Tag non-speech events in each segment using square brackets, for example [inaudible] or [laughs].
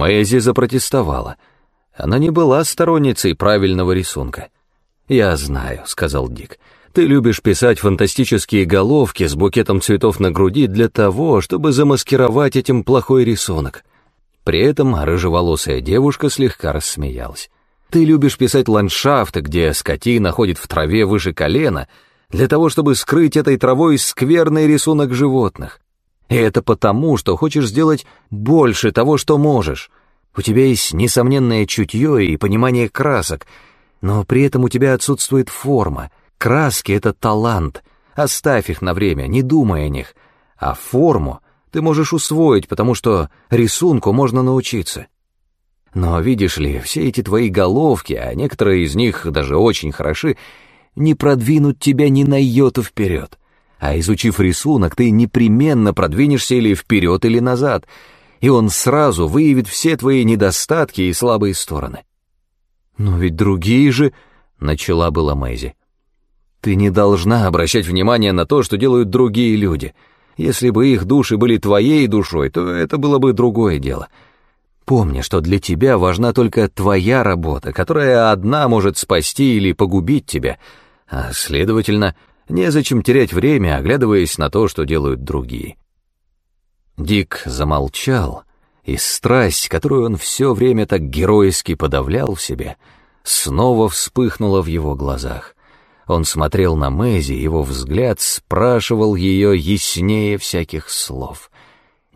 Мэйзи запротестовала. Она не была сторонницей правильного рисунка. «Я знаю», — сказал Дик. «Ты любишь писать фантастические головки с букетом цветов на груди для того, чтобы замаскировать этим плохой рисунок». При этом рыжеволосая девушка слегка рассмеялась. «Ты любишь писать ландшафты, где скотина ходит в траве выше колена, для того, чтобы скрыть этой травой скверный рисунок животных. И это потому, что хочешь сделать больше того, что можешь. У тебя есть несомненное чутье и понимание красок, но при этом у тебя отсутствует форма. Краски — это талант. Оставь их на время, не думай о них. А форму ты можешь усвоить, потому что рисунку можно научиться. Но видишь ли, все эти твои головки, а некоторые из них даже очень хороши, не продвинут тебя ни на йоту вперед. А изучив рисунок, ты непременно продвинешься или вперед, или назад, и он сразу выявит все твои недостатки и слабые стороны. «Но ведь другие же...» — начала была Мэйзи. «Ты не должна обращать внимание на то, что делают другие люди. Если бы их души были твоей душой, то это было бы другое дело. Помни, что для тебя важна только твоя работа, которая одна может спасти или погубить тебя, а, следовательно, — Незачем терять время, оглядываясь на то, что делают другие. Дик замолчал, и страсть, которую он все время так геройски подавлял в себе, снова вспыхнула в его глазах. Он смотрел на Мэзи, его взгляд спрашивал ее яснее всяких слов.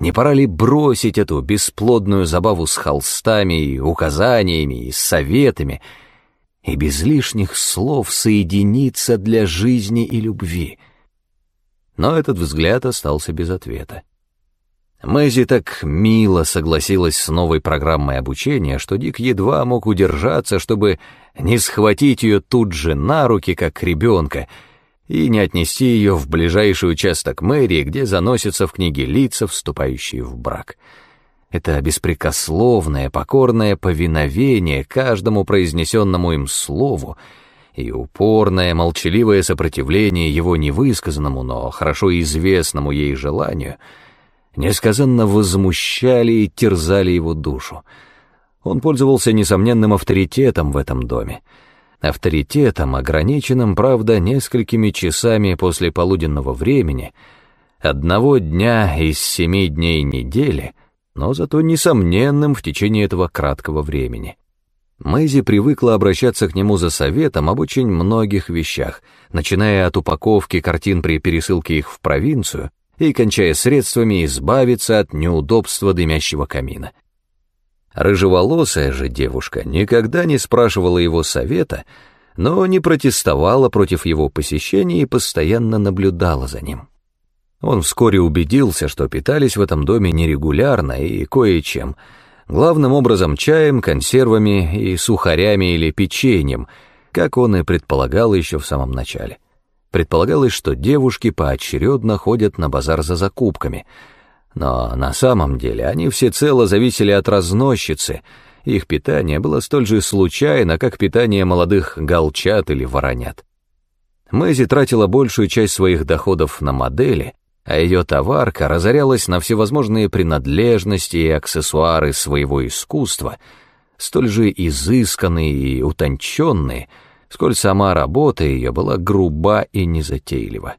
Не пора ли бросить эту бесплодную забаву с холстами и указаниями и советами — и без лишних слов соединиться для жизни и любви. Но этот взгляд остался без ответа. Мэзи так мило согласилась с новой программой обучения, что Дик едва мог удержаться, чтобы не схватить ее тут же на руки, как ребенка, и не отнести ее в ближайший участок мэрии, где заносятся в книге лица, вступающие в брак — это беспрекословное, покорное повиновение каждому произнесенному им слову и упорное, молчаливое сопротивление его невысказанному, но хорошо известному ей желанию несказанно возмущали и терзали его душу. Он пользовался несомненным авторитетом в этом доме. Авторитетом, ограниченным, правда, несколькими часами после полуденного времени, одного дня из семи дней недели — но зато несомненным в течение этого краткого времени. Мэйзи привыкла обращаться к нему за советом об очень многих вещах, начиная от упаковки картин при пересылке их в провинцию и кончая средствами избавиться от неудобства дымящего камина. Рыжеволосая же девушка никогда не спрашивала его совета, но не протестовала против его посещения и постоянно наблюдала за ним. Он вскоре убедился, что питались в этом доме нерегулярно и кое-чем, главным образом чаем, консервами и сухарями или печеньем, как он и предполагал еще в самом начале. Предполагалось, что девушки поочередно ходят на базар за закупками, но на самом деле они всецело зависели от разносчицы, их питание было столь же случайно, как питание молодых галчат или воронят. Мэзи тратила большую часть своих доходов на модели — а ее товарка разорялась на всевозможные принадлежности и аксессуары своего искусства, столь же изысканные и утонченные, сколь сама работа ее была груба и незатейлива.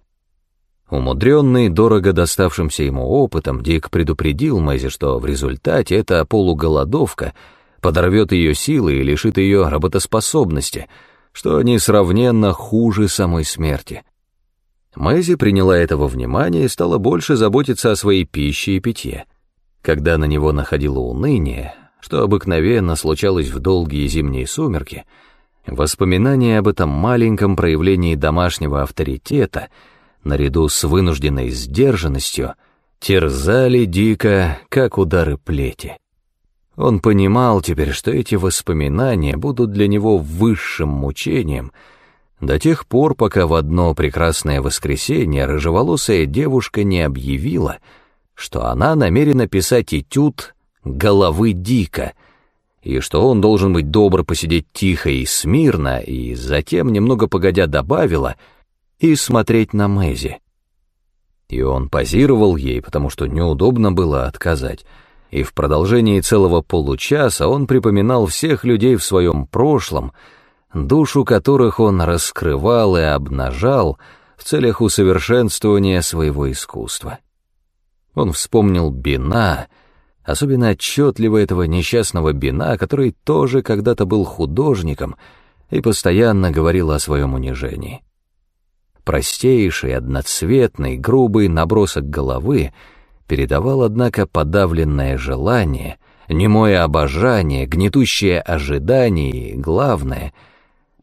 Умудренный дорого доставшимся ему опытом, Дик предупредил Мэзи, что в результате эта полуголодовка подорвет ее силы и лишит ее работоспособности, что несравненно хуже самой смерти — Мэзи приняла этого внимания и стала больше заботиться о своей пище и питье. Когда на него находило уныние, что обыкновенно случалось в долгие зимние сумерки, воспоминания об этом маленьком проявлении домашнего авторитета, наряду с вынужденной сдержанностью, терзали дико, как удары плети. Он понимал теперь, что эти воспоминания будут для него высшим мучением — до тех пор, пока в одно прекрасное воскресенье рыжеволосая девушка не объявила, что она намерена писать этюд «Головы Дика», и что он должен быть добр посидеть тихо и смирно, и затем, немного погодя, добавила «и смотреть на Мэзи». И он позировал ей, потому что неудобно было отказать, и в продолжении целого получаса он припоминал всех людей в своем прошлом, душу которых он раскрывал и обнажал в целях усовершенствования своего искусства. Он вспомнил Бина, особенно отчетливо этого несчастного Бина, который тоже когда-то был художником и постоянно говорил о своем унижении. Простейший, одноцветный, грубый набросок головы передавал, однако, подавленное желание, немое обожание, гнетущее ожидание и, главное,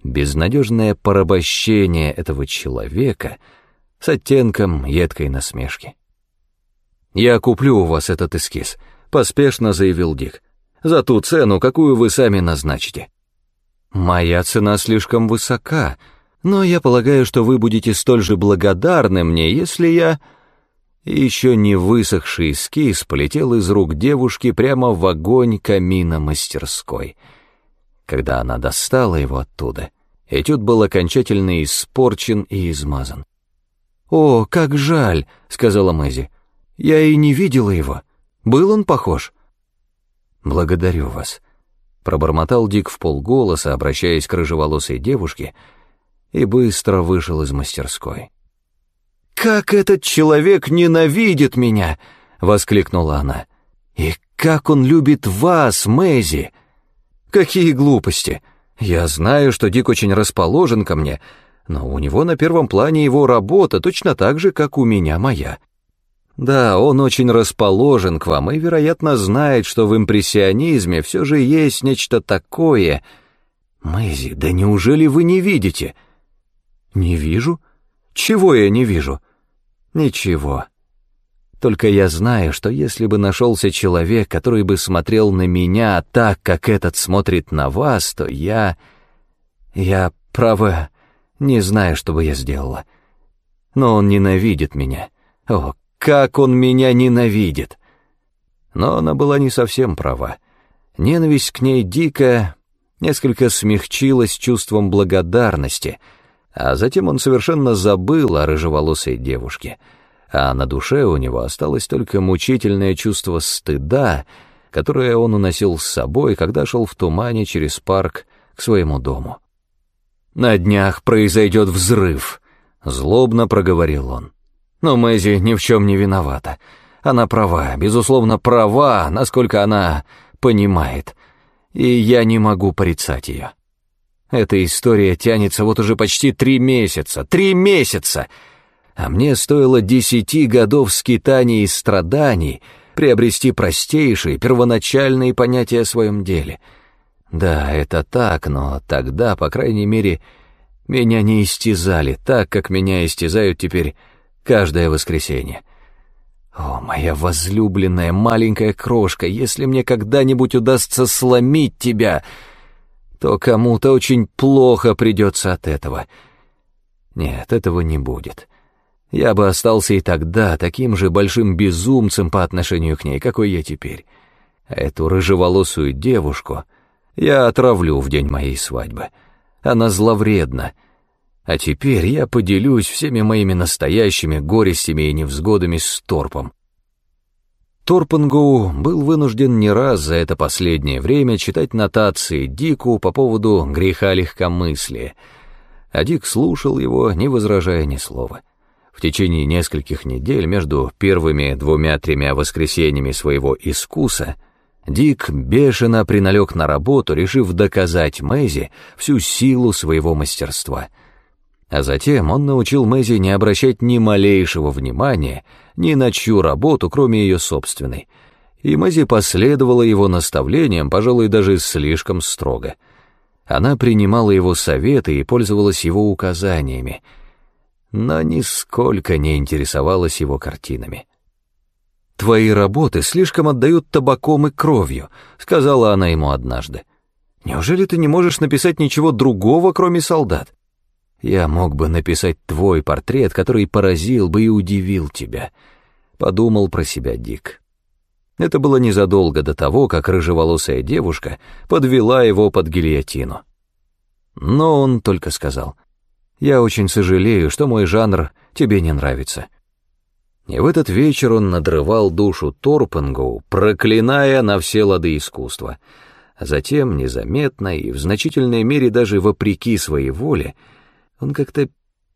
безнадежное порабощение этого человека с оттенком едкой насмешки. «Я куплю у вас этот эскиз», — поспешно заявил Дик, «за ту цену, какую вы сами назначите». «Моя цена слишком высока», но я полагаю, что вы будете столь же благодарны мне, если я...» еще не высохший эскиз полетел из рук девушки прямо в огонь камина мастерской. Когда она достала его оттуда, этюд был окончательно испорчен и измазан. «О, как жаль!» — сказала Мэзи. «Я и не видела его. Был он похож?» «Благодарю вас», — пробормотал Дик в полголоса, обращаясь к рыжеволосой девушке — и быстро вышел из мастерской. «Как этот человек ненавидит меня!» — воскликнула она. «И как он любит вас, Мэзи!» «Какие глупости! Я знаю, что Дик очень расположен ко мне, но у него на первом плане его работа точно так же, как у меня моя. Да, он очень расположен к вам и, вероятно, знает, что в импрессионизме все же есть нечто такое. Мэзи, да неужели вы не видите?» «Не вижу? Чего я не вижу?» «Ничего. Только я знаю, что если бы нашелся человек, который бы смотрел на меня так, как этот смотрит на вас, то я... Я, право, не знаю, что бы я сделала. Но он ненавидит меня. О, как он меня ненавидит!» Но она была не совсем права. Ненависть к ней дико несколько смягчилась чувством благодарности — а затем он совершенно забыл о рыжеволосой девушке, а на душе у него осталось только мучительное чувство стыда, которое он уносил с собой, когда шел в тумане через парк к своему дому. «На днях произойдет взрыв», — злобно проговорил он. «Но Мэзи ни в чем не виновата. Она права, безусловно, права, насколько она понимает, и я не могу порицать ее». Эта история тянется вот уже почти три месяца. Три месяца! А мне стоило десяти годов скитаний и страданий приобрести простейшие, первоначальные понятия о своем деле. Да, это так, но тогда, по крайней мере, меня не истязали так, как меня истязают теперь каждое воскресенье. О, моя возлюбленная маленькая крошка, если мне когда-нибудь удастся сломить тебя то кому-то очень плохо придется от этого. Нет, этого не будет. Я бы остался и тогда таким же большим безумцем по отношению к ней, какой я теперь. Эту рыжеволосую девушку я отравлю в день моей свадьбы. Она зловредна. А теперь я поделюсь всеми моими настоящими горестями и невзгодами с Торпом. Торпангоу был вынужден не раз за это последнее время читать нотации Дику по поводу греха легкомыслия, а Дик слушал его, не возражая ни слова. В течение нескольких недель между первыми двумя-тремя воскресеньями своего искуса Дик бешено приналег на работу, решив доказать Мэйзи всю силу своего мастерства — а затем он научил Мэзи не обращать ни малейшего внимания ни на чью работу, кроме ее собственной. И Мэзи последовала его наставлениям, пожалуй, даже слишком строго. Она принимала его советы и пользовалась его указаниями, но нисколько не интересовалась его картинами. «Твои работы слишком отдают табаком и кровью», — сказала она ему однажды. «Неужели ты не можешь написать ничего другого, кроме солдат?» Я мог бы написать твой портрет, который поразил бы и удивил тебя», — подумал про себя Дик. Это было незадолго до того, как рыжеволосая девушка подвела его под гильотину. Но он только сказал, «Я очень сожалею, что мой жанр тебе не нравится». И в этот вечер он надрывал душу Торпенгоу, проклиная на все лады искусства. А затем, незаметно и в значительной мере даже вопреки своей воле, он как-то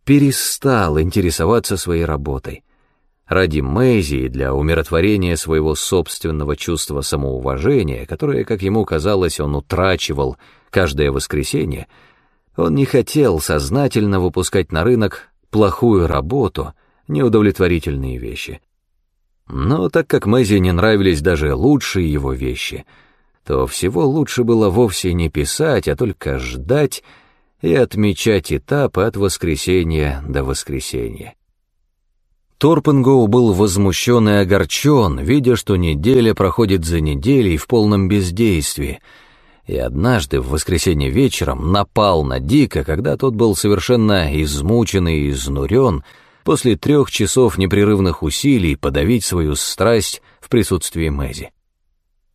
перестал интересоваться своей работой. Ради Мэйзи и для умиротворения своего собственного чувства самоуважения, которое, как ему казалось, он утрачивал каждое воскресенье, он не хотел сознательно выпускать на рынок плохую работу — неудовлетворительные вещи. Но так как Мэзи не нравились даже лучшие его вещи, то всего лучше было вовсе не писать, а только ждать и отмечать этапы от воскресенья до воскресенья. Торпенгоу был возмущен и огорчен, видя, что неделя проходит за неделей в полном бездействии, и однажды в воскресенье вечером напал на Дика, когда тот был совершенно измучен и изнурен, после трех часов непрерывных усилий подавить свою страсть в присутствии Мэзи.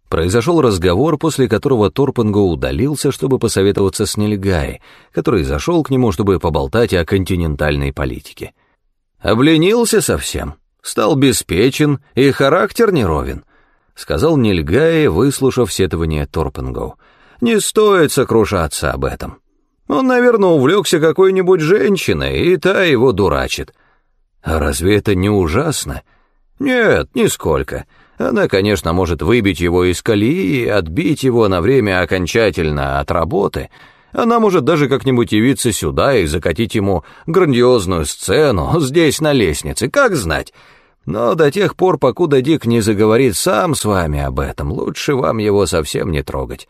Произошел разговор, после которого Торпенго удалился, чтобы посоветоваться с Нельгай, который зашел к нему, чтобы поболтать о континентальной политике. «Обленился совсем, стал беспечен и характер неровен», — сказал Нельгай, выслушав сетование Торпенгоу. «Не стоит сокрушаться об этом. Он, наверное, увлекся какой-нибудь женщиной, и та его дурачит. А разве это не ужасно? Нет, нисколько. Она, конечно, может выбить его из колеи отбить его на время окончательно от работы. Она может даже как-нибудь явиться сюда и закатить ему грандиозную сцену [laughs] здесь на лестнице, как знать. Но до тех пор, покуда Дик не заговорит сам с вами об этом, лучше вам его совсем не трогать.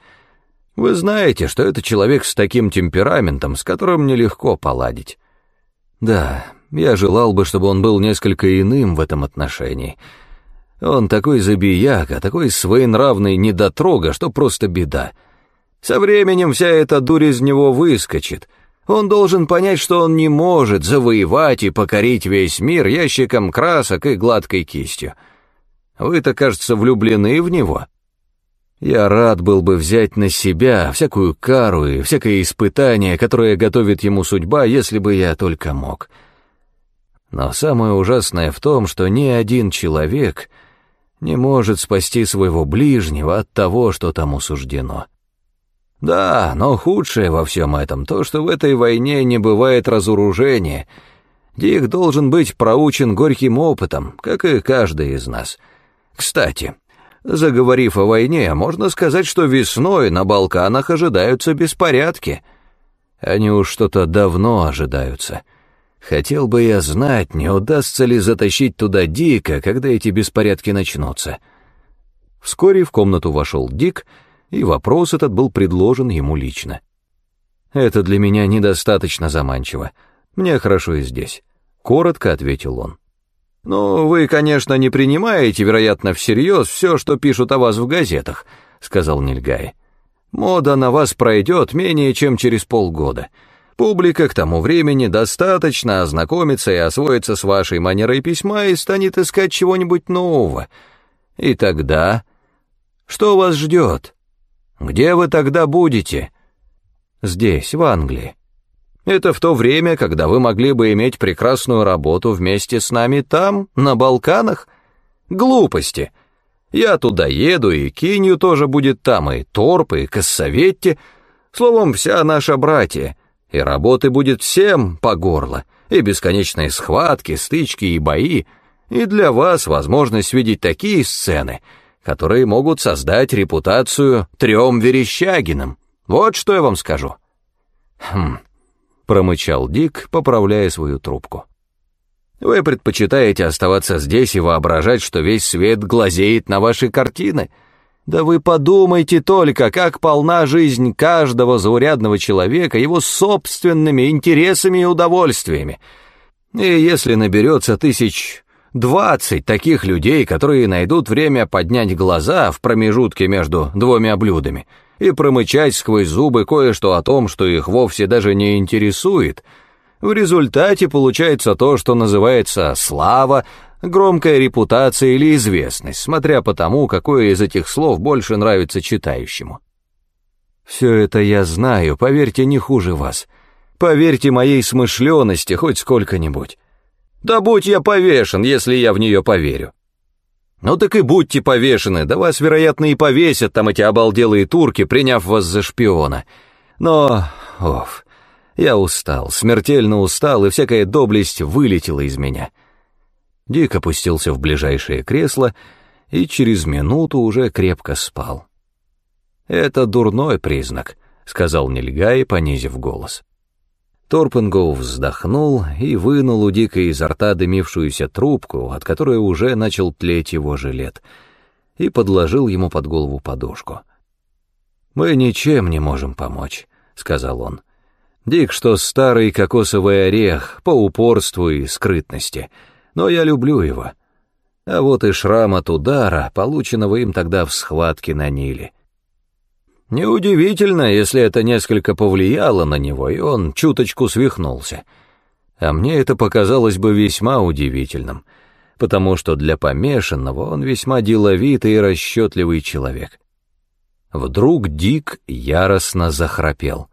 Вы знаете, что это человек с таким темпераментом, с которым нелегко поладить. Да, я желал бы, чтобы он был несколько иным в этом отношении. Он такой забияка, такой своенравный недотрога, что просто беда. Со временем вся эта дурь из него выскочит. Он должен понять, что он не может завоевать и покорить весь мир ящиком красок и гладкой кистью. Вы-то, кажется, влюблены в него. Я рад был бы взять на себя всякую кару и всякое испытание, которое готовит ему судьба, если бы я только мог». Но самое ужасное в том, что ни один человек не может спасти своего ближнего от того, что тому суждено. Да, но худшее во всем этом то, что в этой войне не бывает разоружения. Дик должен быть проучен горьким опытом, как и каждый из нас. Кстати, заговорив о войне, можно сказать, что весной на Балканах ожидаются беспорядки. Они уж что-то давно ожидаются — Хотел бы я знать, не удастся ли затащить туда Дика, когда эти беспорядки начнутся. Вскоре в комнату вошел Дик, и вопрос этот был предложен ему лично. «Это для меня недостаточно заманчиво. Мне хорошо и здесь», — коротко ответил он. «Ну, вы, конечно, не принимаете, вероятно, всерьез все, что пишут о вас в газетах», — сказал Нильгай. «Мода на вас пройдет менее чем через полгода». Публика к тому времени достаточно ознакомится и освоится с вашей манерой письма и станет искать чего-нибудь нового. И тогда... Что вас ждет? Где вы тогда будете? Здесь, в Англии. Это в то время, когда вы могли бы иметь прекрасную работу вместе с нами там, на Балканах? Глупости. Я туда еду, и Кинью тоже будет там, и Торп, и Кассаветти. Словом, вся наша братья — и работы будет всем по горло, и бесконечные схватки, стычки и бои, и для вас возможность видеть такие сцены, которые могут создать репутацию трем Верещагиным. Вот что я вам скажу. Хм, промычал Дик, поправляя свою трубку. Вы предпочитаете оставаться здесь и воображать, что весь свет глазеет на ваши картины — да вы подумайте только, как полна жизнь каждого заурядного человека его собственными интересами и удовольствиями. И если наберется тысяч двадцать таких людей, которые найдут время поднять глаза в промежутке между двумя блюдами и промычать сквозь зубы кое-что о том, что их вовсе даже не интересует, в результате получается то, что называется слава, громкая репутация или известность, смотря по тому, какое из этих слов больше нравится читающему. Все это я знаю, поверьте, не хуже вас. Поверьте моей смышленности хоть сколько-нибудь. Да будь я повешен, если я в нее поверю. Ну так и будьте повешены, да вас, вероятно, и повесят там эти обалделые турки, приняв вас за шпиона. Но, оф, я устал, смертельно устал, и всякая доблесть вылетела из меня. Дик опустился в ближайшее кресло и через минуту уже крепко спал. «Это дурной признак», — сказал Нельгай, понизив голос. Торпенгоу вздохнул и вынул у Дика изо рта дымившуюся трубку, от которой уже начал тлеть его жилет, и подложил ему под голову подушку. «Мы ничем не можем помочь», — сказал он. «Дик, что старый кокосовый орех по упорству и скрытности, но я люблю его. А вот и шрам от удара, полученного им тогда в схватке на Ниле». Неудивительно, если это несколько повлияло на него, и он чуточку свихнулся. А мне это показалось бы весьма удивительным, потому что для помешанного он весьма деловитый и расчетливый человек. Вдруг Дик яростно захрапел.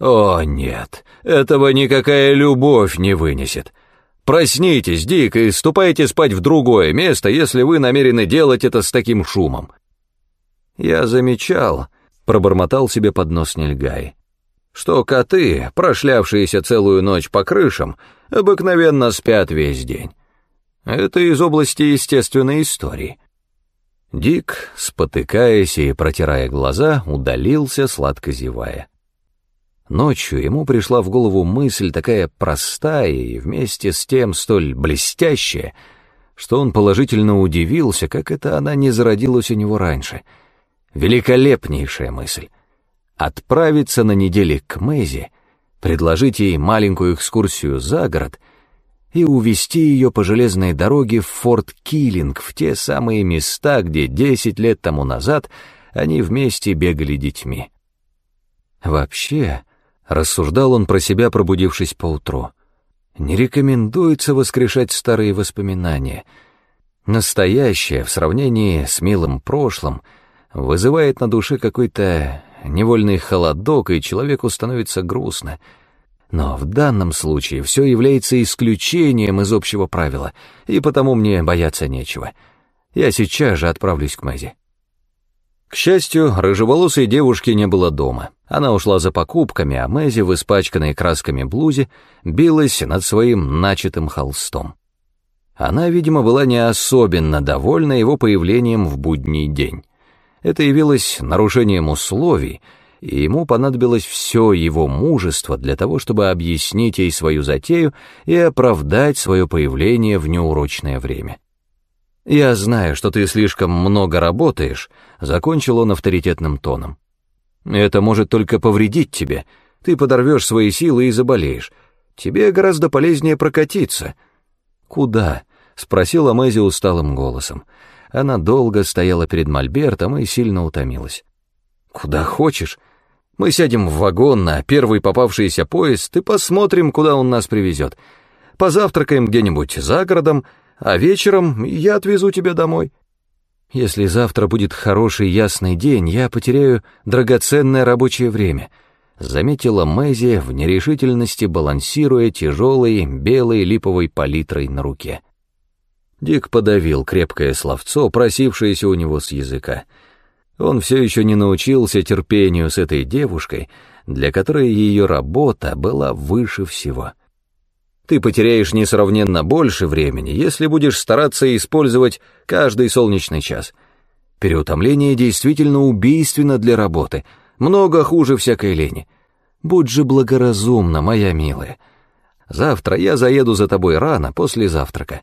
«О, нет, этого никакая любовь не вынесет. Проснитесь, Дик, и ступайте спать в другое место, если вы намерены делать это с таким шумом». Я замечал, пробормотал себе под нос Нельгай, что коты, прошлявшиеся целую ночь по крышам, обыкновенно спят весь день. Это из области естественной истории. Дик, спотыкаясь и протирая глаза, удалился, сладко зевая. Ночью ему пришла в голову мысль такая простая и вместе с тем столь блестящая, что он положительно удивился, как это она не зародилась у него раньше — Великолепнейшая мысль. Отправиться на неделе к Мэзи, предложить ей маленькую экскурсию за город и увести ее по железной дороге в Форт Киллинг, в те самые места, где десять лет тому назад они вместе бегали детьми. Вообще, рассуждал он про себя, пробудившись поутру, не рекомендуется воскрешать старые воспоминания. Настоящее в сравнении с милым прошлым — вызывает на душе какой-то невольный холодок, и человеку становится грустно. Но в данном случае все является исключением из общего правила, и потому мне бояться нечего. Я сейчас же отправлюсь к Мэзи. К счастью, рыжеволосой девушки не было дома. Она ушла за покупками, а Мэзи в испачканной красками блузе билась над своим начатым холстом. Она, видимо, была не особенно довольна его появлением в будний день. Это явилось нарушением условий, и ему понадобилось все его мужество для того, чтобы объяснить ей свою затею и оправдать свое появление в неурочное время. «Я знаю, что ты слишком много работаешь», — закончил он авторитетным тоном. «Это может только повредить тебе. Ты подорвешь свои силы и заболеешь. Тебе гораздо полезнее прокатиться». «Куда?» — спросила Мэзи усталым голосом. Она долго стояла перед мольбертом и сильно утомилась. «Куда хочешь. Мы сядем в вагон на первый попавшийся поезд и посмотрим, куда он нас привезет. Позавтракаем где-нибудь за городом, а вечером я отвезу тебя домой. Если завтра будет хороший ясный день, я потеряю драгоценное рабочее время», — заметила Мэзи в нерешительности, балансируя тяжелой белой липовой палитрой на руке. Дик подавил крепкое словцо, просившееся у него с языка. Он все еще не научился терпению с этой девушкой, для которой ее работа была выше всего. Ты потеряешь несравненно больше времени, если будешь стараться использовать каждый солнечный час. Переутомление действительно убийственно для работы, много хуже всякой лени. Будь же благоразумна, моя милая. Завтра я заеду за тобой рано, после завтрака.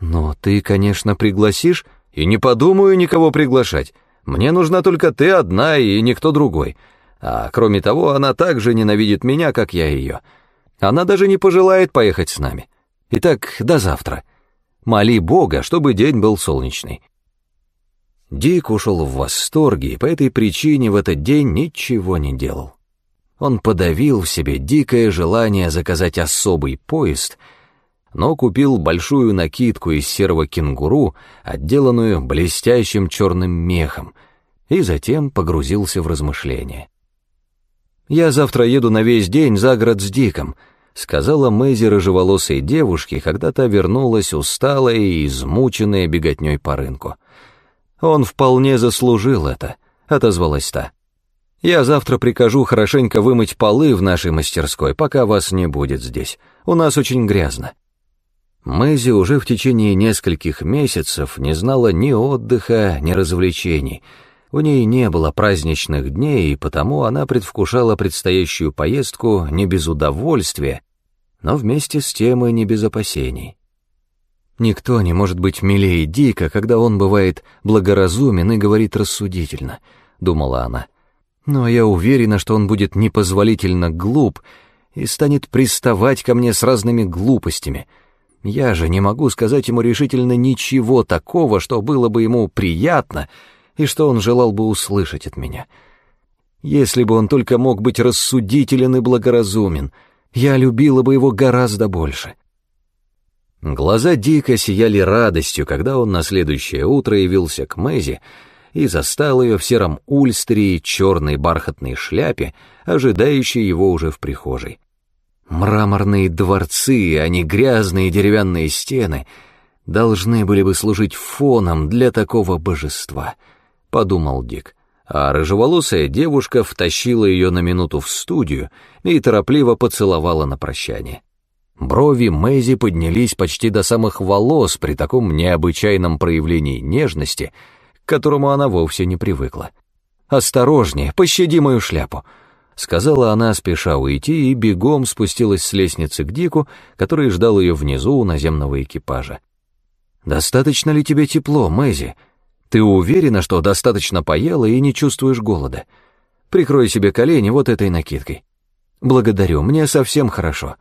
«Но ты, конечно, пригласишь, и не подумаю никого приглашать. Мне нужна только ты одна и никто другой. А кроме того, она так же ненавидит меня, как я ее. Она даже не пожелает поехать с нами. Итак, до завтра. Моли Бога, чтобы день был солнечный». Дик ушел в восторге и по этой причине в этот день ничего не делал. Он подавил в себе дикое желание заказать особый поезд — но купил большую накидку из серого кенгуру, отделанную блестящим черным мехом, и затем погрузился в размышления. «Я завтра еду на весь день за город с Диком», — сказала Мэйзи рыжеволосой девушке, когда та вернулась усталая и измученная беготней по рынку. «Он вполне заслужил это», — отозвалась та. «Я завтра прикажу хорошенько вымыть полы в нашей мастерской, пока вас не будет здесь. У нас очень грязно». Мэйзи уже в течение нескольких месяцев не знала ни отдыха, ни развлечений. У ней не было праздничных дней, и потому она предвкушала предстоящую поездку не без удовольствия, но вместе с тем и не без опасений. Никто не может быть милее Дика, когда он бывает благоразумен и говорит рассудительно, думала она. Но я уверена, что он будет непозволительно глуп и станет приставать ко мне с разными глупостями. Я же не могу сказать ему решительно ничего такого, что было бы ему приятно и что он желал бы услышать от меня. Если бы он только мог быть рассудителен и благоразумен, я любила бы его гораздо больше. Глаза дико сияли радостью, когда он на следующее утро явился к Мэзи и застал ее в сером ульстере и черной бархатной шляпе, ожидающей его уже в прихожей. Мраморные дворцы, а не грязные деревянные стены, должны были бы служить фоном для такого божества, — подумал Дик. А рыжеволосая девушка втащила ее на минуту в студию и торопливо поцеловала на прощание. Брови Мэйзи поднялись почти до самых волос при таком необычайном проявлении нежности, к которому она вовсе не привыкла. «Осторожнее, пощади мою шляпу», — сказала она, спеша уйти, и бегом спустилась с лестницы к Дику, который ждал ее внизу у наземного экипажа. «Достаточно ли тебе тепло, Мэйзи? Ты уверена, что достаточно поела и не чувствуешь голода? Прикрой себе колени вот этой накидкой. Благодарю, мне совсем хорошо».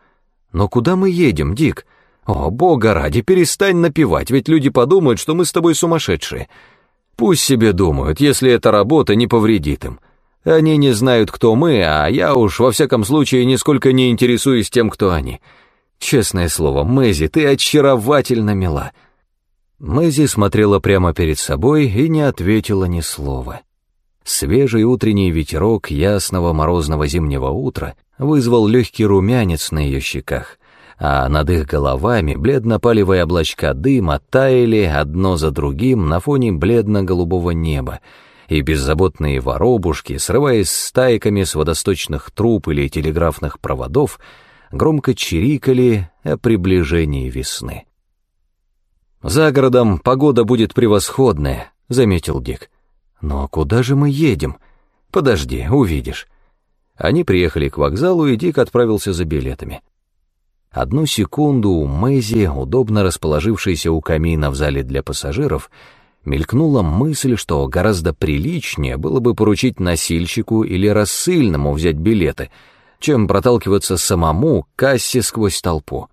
«Но куда мы едем, Дик? О, бога ради, перестань напевать, ведь люди подумают, что мы с тобой сумасшедшие. Пусть себе думают, если эта работа не повредит им. Они не знают, кто мы, а я уж во всяком случае нисколько не интересуюсь тем, кто они. Честное слово, Мэзи, ты очаровательно мила». Мэзи смотрела прямо перед собой и не ответила ни слова. Свежий утренний ветерок ясного морозного зимнего утра вызвал легкий румянец на ее щеках, а над их головами бледно-палевые облачка дыма таяли одно за другим на фоне бледно-голубого неба, и беззаботные воробушки, срываясь стайками с водосточных труб или телеграфных проводов, громко чирикали о приближении весны. «За городом погода будет превосходная», — заметил Дик. «Но куда же мы едем? Подожди, увидишь». Они приехали к вокзалу, и Дик отправился за билетами. Одну секунду у Мэйзи, удобно расположившейся у камина в зале для пассажиров, мелькнула мысль, что гораздо приличнее было бы поручить носильщику или рассыльному взять билеты, чем проталкиваться самому к кассе сквозь толпу.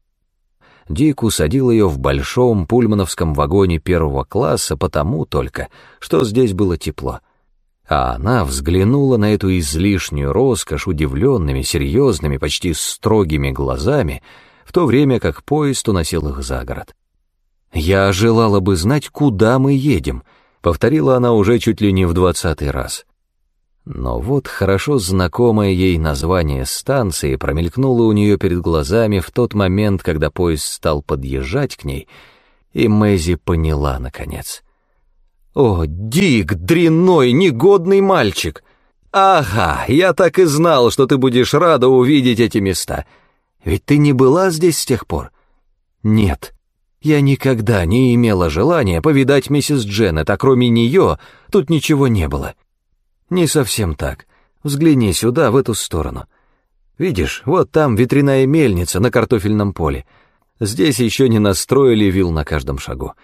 Дик усадил ее в большом пульмановском вагоне первого класса потому только, что здесь было тепло — а она взглянула на эту излишнюю роскошь удивленными, серьезными, почти строгими глазами, в то время как поезд уносил их за город. «Я желала бы знать, куда мы едем», — повторила она уже чуть ли не в двадцатый раз. Но вот хорошо знакомое ей название станции промелькнуло у нее перед глазами в тот момент, когда поезд стал подъезжать к ней, и Мэзи поняла, наконец. «О, Дик, дрянной, негодный мальчик! Ага, я так и знал, что ты будешь рада увидеть эти места. Ведь ты не была здесь с тех пор?» «Нет, я никогда не имела желания повидать миссис Дженнет, а кроме нее тут ничего не было». «Не совсем так. Взгляни сюда, в эту сторону. Видишь, вот там ветряная мельница на картофельном поле. Здесь еще не настроили вил на каждом шагу».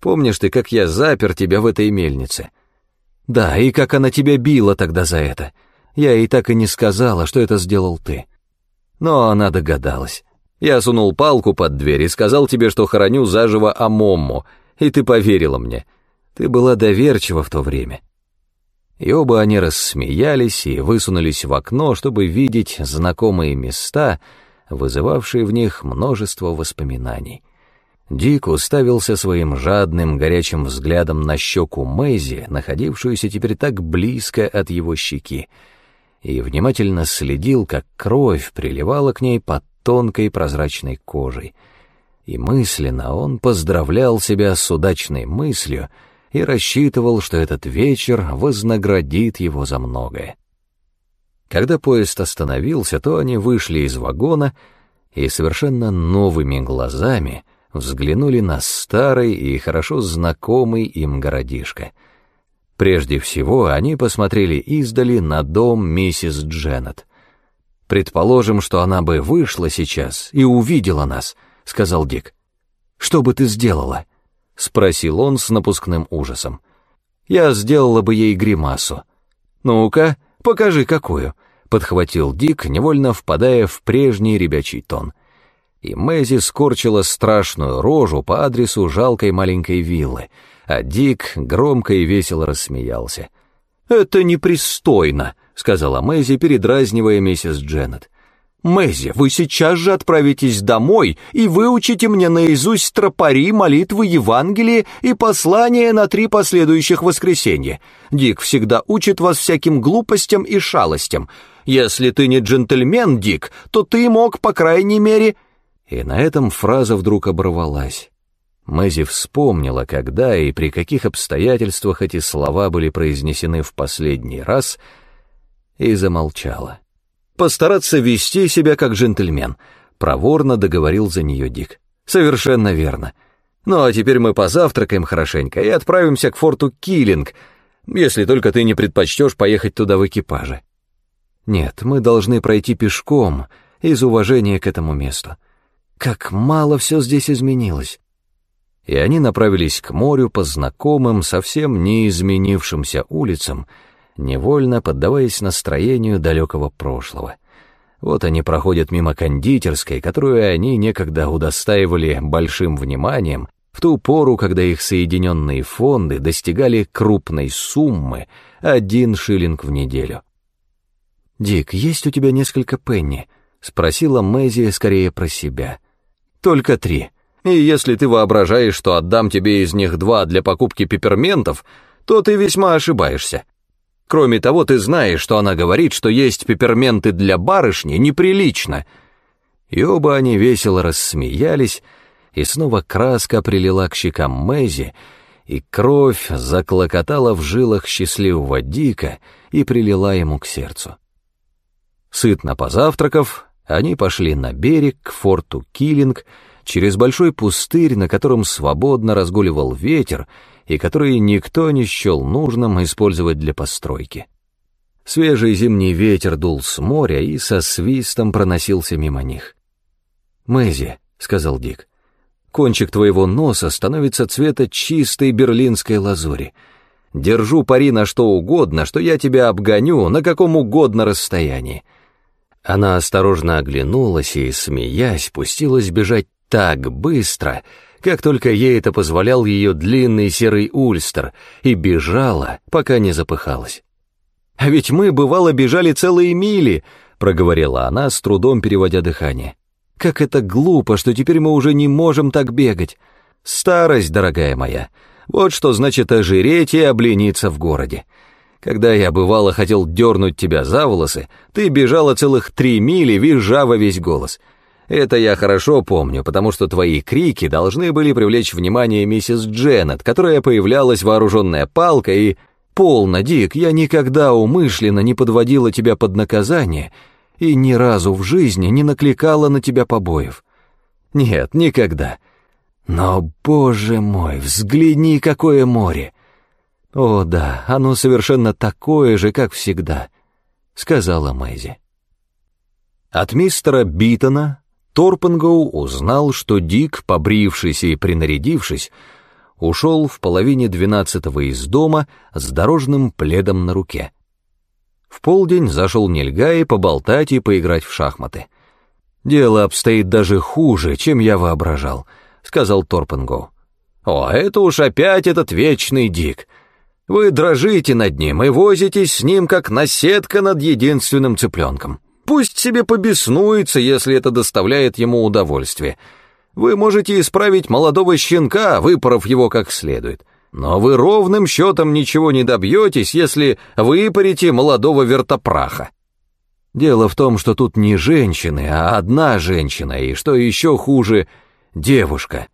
Помнишь ты, как я запер тебя в этой мельнице? Да, и как она тебя била тогда за это. Я ей так и не сказала, что это сделал ты. Но она догадалась. Я сунул палку под дверь и сказал тебе, что хороню заживо Амомму, и ты поверила мне. Ты была доверчива в то время. И оба они рассмеялись и высунулись в окно, чтобы видеть знакомые места, вызывавшие в них множество воспоминаний. Дик уставился своим жадным, горячим взглядом на щеку Мэйзи, находившуюся теперь так близко от его щеки, и внимательно следил, как кровь приливала к ней под тонкой прозрачной кожей. И мысленно он поздравлял себя с удачной мыслью и рассчитывал, что этот вечер вознаградит его за многое. Когда поезд остановился, то они вышли из вагона и совершенно новыми глазами взглянули на старый и хорошо знакомый им городишко. Прежде всего, они посмотрели издали на дом миссис Дженнет. «Предположим, что она бы вышла сейчас и увидела нас», — сказал Дик. «Что бы ты сделала?» — спросил он с напускным ужасом. «Я сделала бы ей гримасу». «Ну-ка, покажи, какую», — подхватил Дик, невольно впадая в прежний ребячий тон и Мэзи скорчила страшную рожу по адресу жалкой маленькой виллы, а Дик громко и весело рассмеялся. «Это непристойно», — сказала Мэзи, передразнивая миссис Дженнет. «Мэзи, вы сейчас же отправитесь домой и выучите мне наизусть тропари, молитвы, Евангелие и послания на три последующих воскресенья. Дик всегда учит вас всяким глупостям и шалостям. Если ты не джентльмен, Дик, то ты мог, по крайней мере...» И на этом фраза вдруг оборвалась. Мэзи вспомнила, когда и при каких обстоятельствах эти слова были произнесены в последний раз, и замолчала. «Постараться вести себя как джентльмен», — проворно договорил за нее Дик. «Совершенно верно. Ну а теперь мы позавтракаем хорошенько и отправимся к форту Киллинг, если только ты не предпочтешь поехать туда в экипаже». «Нет, мы должны пройти пешком из уважения к этому месту. Как мало все здесь изменилось. И они направились к морю по знакомым, совсем не изменившимся улицам, невольно поддаваясь настроению далекого прошлого. Вот они проходят мимо кондитерской, которую они некогда удостаивали большим вниманием, в ту пору, когда их соединенные фонды достигали крупной суммы — один шиллинг в неделю. «Дик, есть у тебя несколько пенни?» — спросила Мэзи скорее про себя — только три. И если ты воображаешь, что отдам тебе из них два для покупки пепперментов, то ты весьма ошибаешься. Кроме того, ты знаешь, что она говорит, что есть пепперменты для барышни неприлично. И оба они весело рассмеялись, и снова краска прилила к щекам Мэзи, и кровь заклокотала в жилах счастливого Дика и прилила ему к сердцу. Сытно позавтракав, они пошли на берег, к форту Киллинг, через большой пустырь, на котором свободно разгуливал ветер и который никто не счел нужным использовать для постройки. Свежий зимний ветер дул с моря и со свистом проносился мимо них. «Мэзи», — сказал Дик, — «кончик твоего носа становится цвета чистой берлинской лазури. Держу пари на что угодно, что я тебя обгоню на каком угодно расстоянии». Она осторожно оглянулась и, смеясь, пустилась бежать так быстро, как только ей это позволял ее длинный серый ульстер, и бежала, пока не запыхалась. «А ведь мы, бывало, бежали целые мили», — проговорила она, с трудом переводя дыхание. «Как это глупо, что теперь мы уже не можем так бегать. Старость, дорогая моя, вот что значит ожиреть и облениться в городе. Когда я, бывало, хотел дернуть тебя за волосы, ты бежала целых три мили, визжа во весь голос. Это я хорошо помню, потому что твои крики должны были привлечь внимание миссис Дженнет, которая появлялась вооруженная палкой и... «Полно, Дик, я никогда умышленно не подводила тебя под наказание и ни разу в жизни не накликала на тебя побоев. Нет, никогда. Но, боже мой, взгляни, какое море!» «О да, оно совершенно такое же, как всегда», — сказала Мэйзи. От мистера Битона Торпенгоу узнал, что Дик, побрившись и принарядившись, ушел в половине двенадцатого из дома с дорожным пледом на руке. В полдень зашел Нельгай поболтать и поиграть в шахматы. «Дело обстоит даже хуже, чем я воображал», — сказал Торпенгоу. «О, это уж опять этот вечный Дик. Вы дрожите над ним и возитесь с ним, как наседка над единственным цыпленком. Пусть себе побеснуется, если это доставляет ему удовольствие. Вы можете исправить молодого щенка, выпоров его как следует. Но вы ровным счетом ничего не добьетесь, если выпарите молодого вертопраха. Дело в том, что тут не женщины, а одна женщина, и, что еще хуже, девушка.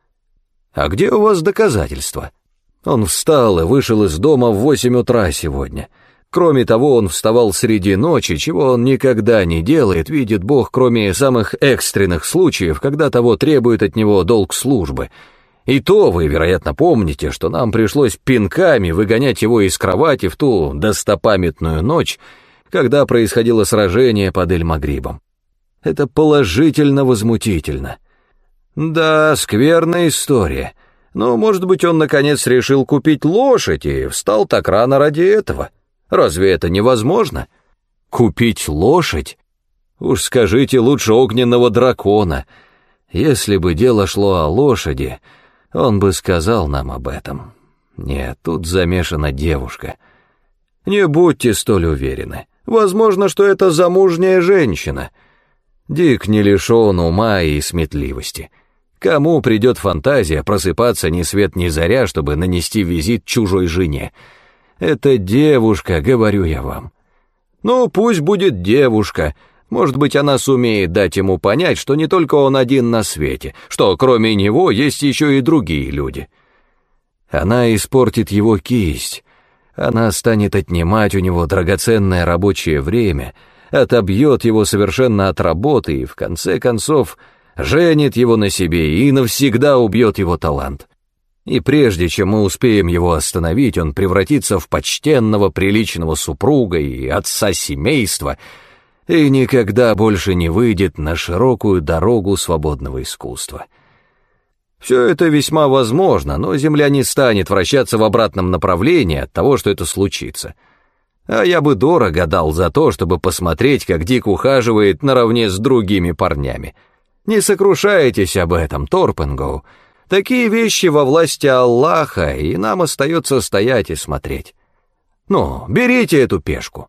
А где у вас доказательства? Он встал и вышел из дома в восемь утра сегодня. Кроме того, он вставал среди ночи, чего он никогда не делает, видит Бог, кроме самых экстренных случаев, когда того требует от него долг службы. И то вы, вероятно, помните, что нам пришлось пинками выгонять его из кровати в ту достопамятную ночь, когда происходило сражение под Эль-Магрибом. Это положительно возмутительно. Да, скверная история. Но, может быть, он наконец решил купить лошадь и встал так рано ради этого. Разве это невозможно? Купить лошадь? Уж скажите лучше огненного дракона. Если бы дело шло о лошади, он бы сказал нам об этом. Нет, тут замешана девушка. Не будьте столь уверены. Возможно, что это замужняя женщина. Дик не лишен ума и сметливости. Кому придет фантазия просыпаться ни свет ни заря, чтобы нанести визит чужой жене? Это девушка, говорю я вам. Ну, пусть будет девушка. Может быть, она сумеет дать ему понять, что не только он один на свете, что кроме него есть еще и другие люди. Она испортит его кисть, она станет отнимать у него драгоценное рабочее время, отобьет его совершенно от работы и, в конце концов, женит его на себе и навсегда убьет его талант. И прежде чем мы успеем его остановить, он превратится в почтенного, приличного супруга и отца семейства и никогда больше не выйдет на широкую дорогу свободного искусства. Все это весьма возможно, но Земля не станет вращаться в обратном направлении от того, что это случится. А я бы дорого дал за то, чтобы посмотреть, как Дик ухаживает наравне с другими парнями. Не сокрушайтесь об этом, Торпенгоу. Такие вещи во власти Аллаха, и нам остается стоять и смотреть. Ну, берите эту пешку.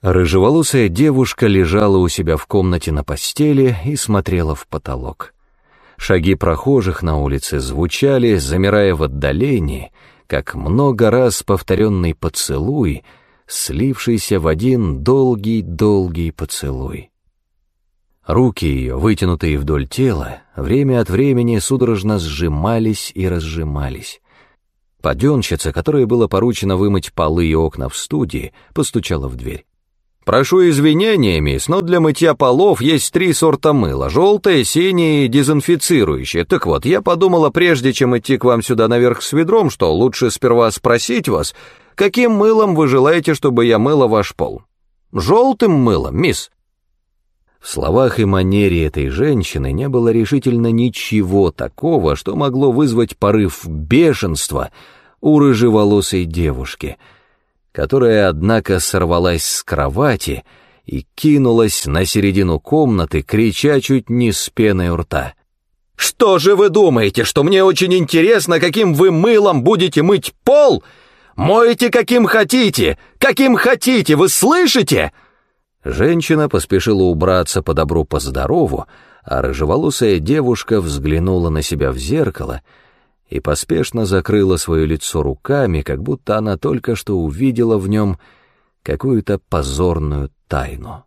Рыжеволосая девушка лежала у себя в комнате на постели и смотрела в потолок. Шаги прохожих на улице звучали, замирая в отдалении, как много раз повторенный поцелуй, слившийся в один долгий-долгий поцелуй. Руки ее, вытянутые вдоль тела, время от времени судорожно сжимались и разжимались. Паденщица, которой было поручено вымыть полы и окна в студии, постучала в дверь. Прошу извинения, мисс, но для мытья полов есть три сорта мыла. Желтое, синее и дезинфицирующее. Так вот, я подумала, прежде чем идти к вам сюда наверх с ведром, что лучше сперва спросить вас, каким мылом вы желаете, чтобы я мыла ваш пол? Желтым мылом, мисс. В словах и манере этой женщины не было решительно ничего такого, что могло вызвать порыв бешенства у рыжеволосой девушки — которая, однако, сорвалась с кровати и кинулась на середину комнаты, крича чуть не с пеной у рта. «Что же вы думаете, что мне очень интересно, каким вы мылом будете мыть пол? Мойте каким хотите, каким хотите, вы слышите?» Женщина поспешила убраться по добру, по здорову, а рыжеволосая девушка взглянула на себя в зеркало — и поспешно закрыла свое лицо руками, как будто она только что увидела в нем какую-то позорную тайну.